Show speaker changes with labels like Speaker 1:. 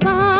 Speaker 1: bye.